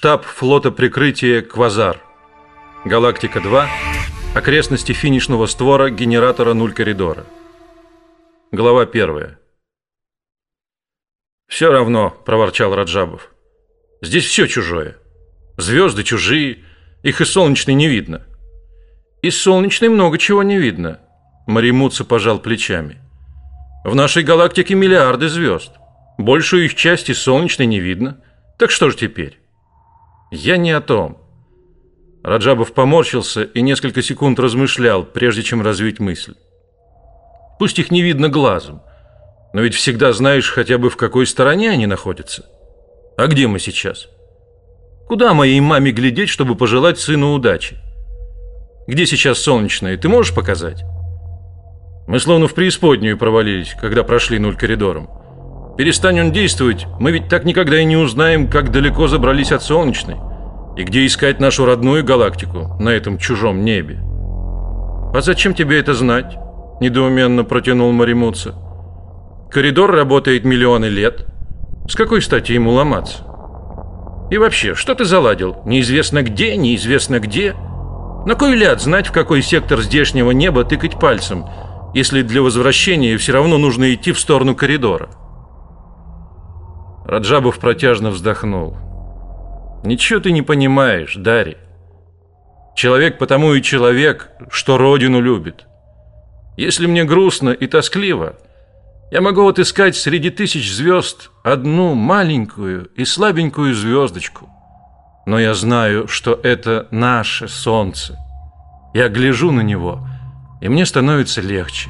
Штаб флота прикрытия Квазар. Галактика 2. Окрестности финишного створа генератора нуль коридора. Глава первая. Все равно, проворчал Раджабов. Здесь все чужое. Звезды чужие, их и солнечной не видно. И солнечной много чего не видно. Маримутса пожал плечами. В нашей галактике миллиарды звезд. Большую их часть и солнечной не видно. Так что же теперь? Я не о том. Раджабов поморщился и несколько секунд размышлял, прежде чем развить мысль. Пусть их не видно глазом, но ведь всегда знаешь хотя бы в какой стороне они находятся. А где мы сейчас? Куда моей маме глядеть, чтобы пожелать сыну удачи? Где сейчас солнечное? Ты можешь показать? Мы словно в преисподнюю провалились, когда прошли нуль коридором. Перестань он действовать, мы ведь так никогда и не узнаем, как далеко забрались от солнечной и где искать нашу родную галактику на этом чужом небе. А зачем тебе это знать? недоуменно протянул Маримутса. Коридор работает миллионы лет. С какой стати ему ломаться? И вообще, что ты заладил? Неизвестно где, неизвестно где. На кой ляд знать, в какой сектор здешнего неба тыкать пальцем, если для возвращения все равно нужно идти в сторону коридора? Раджабов протяжно вздохнул. Ничего ты не понимаешь, Дари. Человек потому и человек, что родину любит. Если мне грустно и тоскливо, я могу отыскать среди тысяч звезд одну маленькую и слабенькую звездочку. Но я знаю, что это наше солнце. Я гляжу на него, и мне становится легче.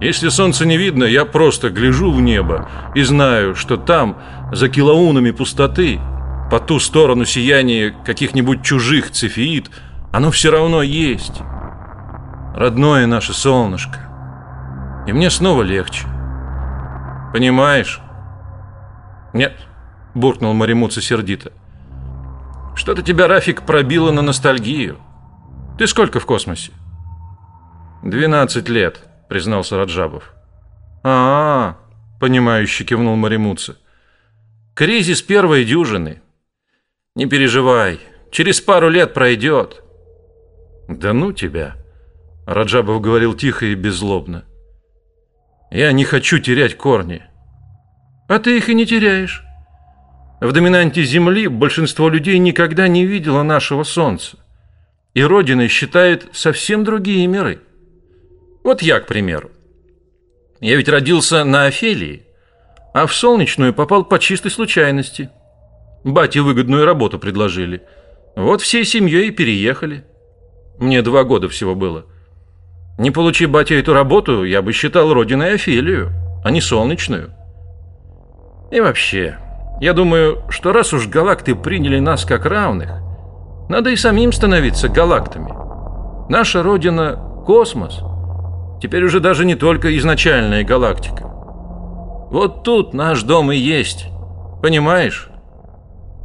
Если солнца не видно, я просто гляжу в небо и знаю, что там, за килоунами пустоты, по ту сторону сияния каких-нибудь чужих цефеид, оно все равно есть. Родное наше солнышко. И мне снова легче. Понимаешь? Нет, буркнул Маримуца сердито. Что-то тебя, Рафик, пробило на ностальгию. Ты сколько в космосе? Двенадцать лет признался Раджабов. А, -а, -а понимающе кивнул Маримутса. Кризис первой дюжины. Не переживай, через пару лет пройдет. Да ну тебя, Раджабов говорил тихо и беззлобно. Я не хочу терять корни. А ты их и не теряешь. В доминанте Земли большинство людей никогда не видело нашего Солнца, и родиной считает совсем другие миры. Вот я, к примеру. Я ведь родился на Офелии, а в Солнечную попал по чистой случайности. Бате выгодную работу предложили. Вот всей семьей переехали. Мне два года всего было. Не получи батя эту работу, я бы считал родиной Офелию, а не Солнечную. И вообще, я думаю, что раз уж галакты приняли нас как равных, надо и самим становиться галактами. Наша родина – космос – Теперь уже даже не только изначальная галактика. Вот тут наш дом и есть. Понимаешь?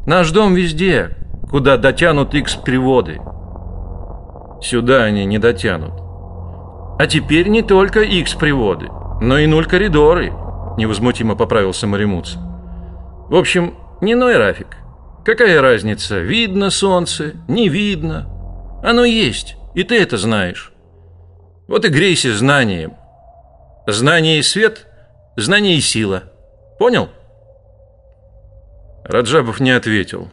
Наш дом везде, куда дотянут X-приводы. Сюда они не дотянут. А теперь не только X-приводы, но и нуль коридоры, невозмутимо поправился Маримуц. В общем, не ной Рафик. Какая разница, видно солнце, не видно? Оно есть, и ты это знаешь. Вот и грейся знанием. Знание и свет, знание и сила. Понял? Раджабов не ответил.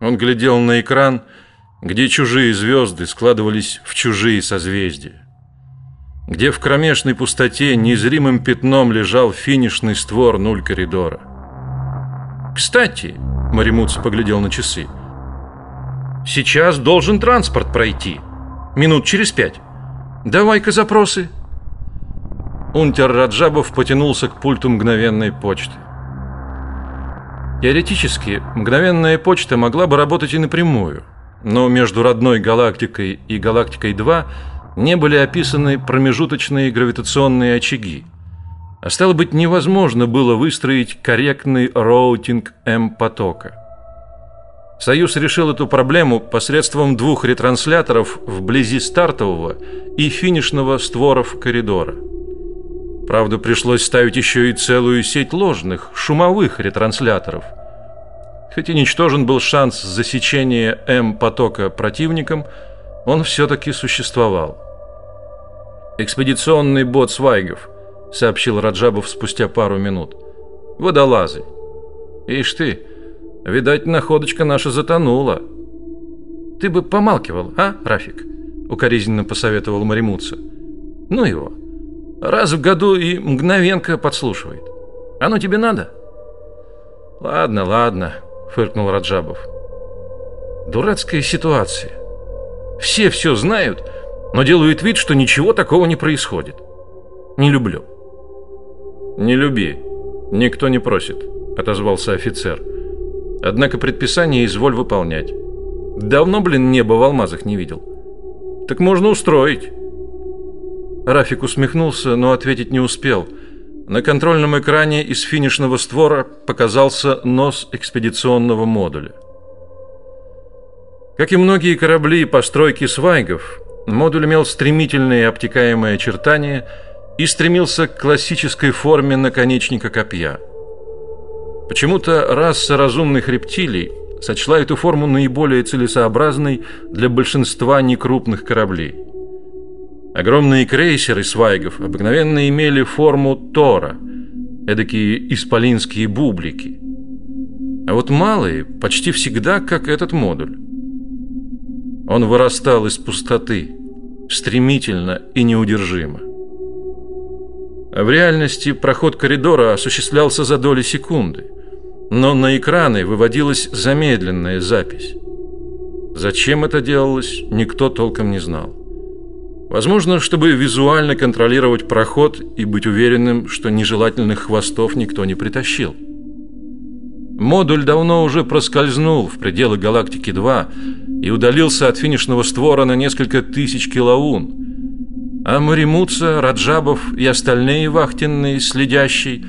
Он глядел на экран, где чужие звезды складывались в чужие созвездия, где в кромешной пустоте незримым пятном лежал финишный створ нуль коридора. Кстати, Маримутс поглядел на часы. Сейчас должен транспорт пройти. Минут через пять. Давай-ка запросы. Унтер Раджабов потянулся к пульту мгновенной почты. Теоретически, мгновенная почта могла бы работать и напрямую, но между родной галактикой и галактикой 2 не были описаны промежуточные гравитационные очаги. А стало быть, невозможно было выстроить корректный роутинг М-потока. Союз решил эту проблему посредством двух ретрансляторов вблизи стартового и финишного створов коридора. Правда, пришлось ставить еще и целую сеть ложных шумовых ретрансляторов. Хоть и ничтожен был шанс засечения М-потока противником, он все-таки существовал. «Экспедиционный бот Свайгов», — сообщил Раджабов спустя пару минут. «Водолазы. Ишь ты, видать, находочка наша затонула». «Ты бы помалкивал, а, Рафик?» — укоризненно посоветовал Маримутса. «Ну его. Раз в году и мгновенка подслушивает. Оно тебе надо?» «Ладно, ладно», фыркнул Раджабов. Дурацкая ситуация. Все все знают, но делают вид, что ничего такого не происходит. Не люблю. Не люби. Никто не просит, отозвался офицер. Однако предписание изволь выполнять. Давно, блин, небо в алмазах не видел. Так можно устроить. Рафик усмехнулся, но ответить не успел. На контрольном экране из финишного створа показался нос экспедиционного модуля. Как и многие корабли постройки свайгов, модуль имел стремительные обтекаемые очертания и стремился к классической форме наконечника копья. Почему-то раса разумных рептилий сочла эту форму наиболее целесообразной для большинства некрупных кораблей. Огромные крейсеры свайгов обыкновенно имели форму тора, эдакие исполинские бублики. А вот малые почти всегда как этот модуль. Он вырастал из пустоты, стремительно и неудержимо. А в реальности проход коридора осуществлялся за доли секунды, но на экраны выводилась замедленная запись. Зачем это делалось, никто толком не знал. Возможно, чтобы визуально контролировать проход и быть уверенным, что нежелательных хвостов никто не притащил. Модуль давно уже проскользнул в пределы галактики 2 и удалился от финишного створа на несколько тысяч килоун. А Маримуца, Раджабов и остальные вахтенные, следящие,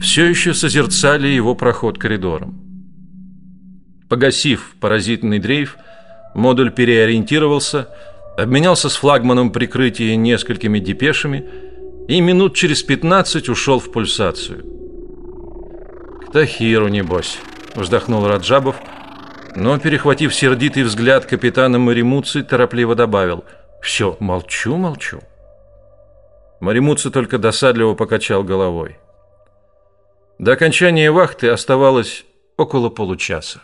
все еще созерцали его проход коридором. Погасив паразитный дрейф, модуль переориентировался – обменялся с флагманом прикрытия несколькими депешами и минут через пятнадцать ушел в пульсацию. «К Тахиру, небось», — вздохнул Раджабов, но, перехватив сердитый взгляд капитана Маримуци, торопливо добавил «Все, молчу, молчу». Маримуци только досадливо покачал головой. До окончания вахты оставалось около получаса.